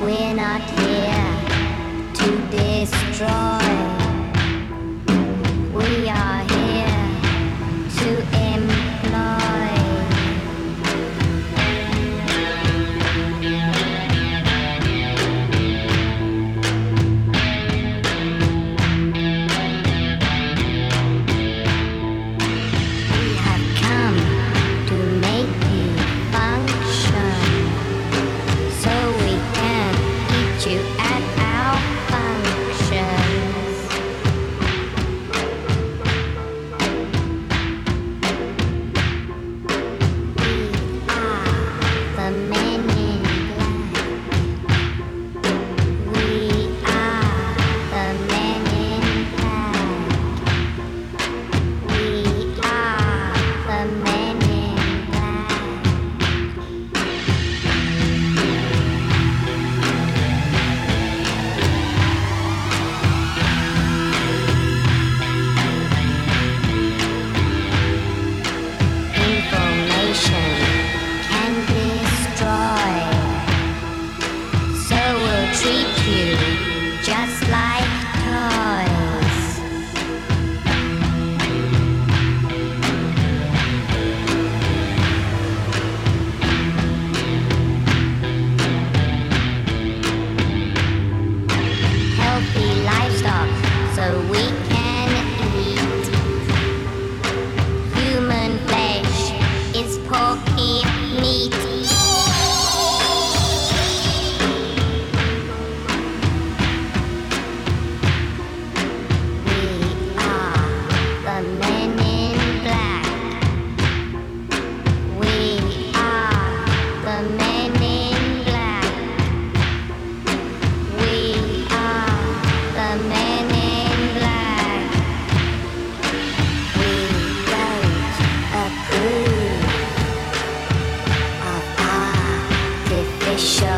We're not here to destroy. Of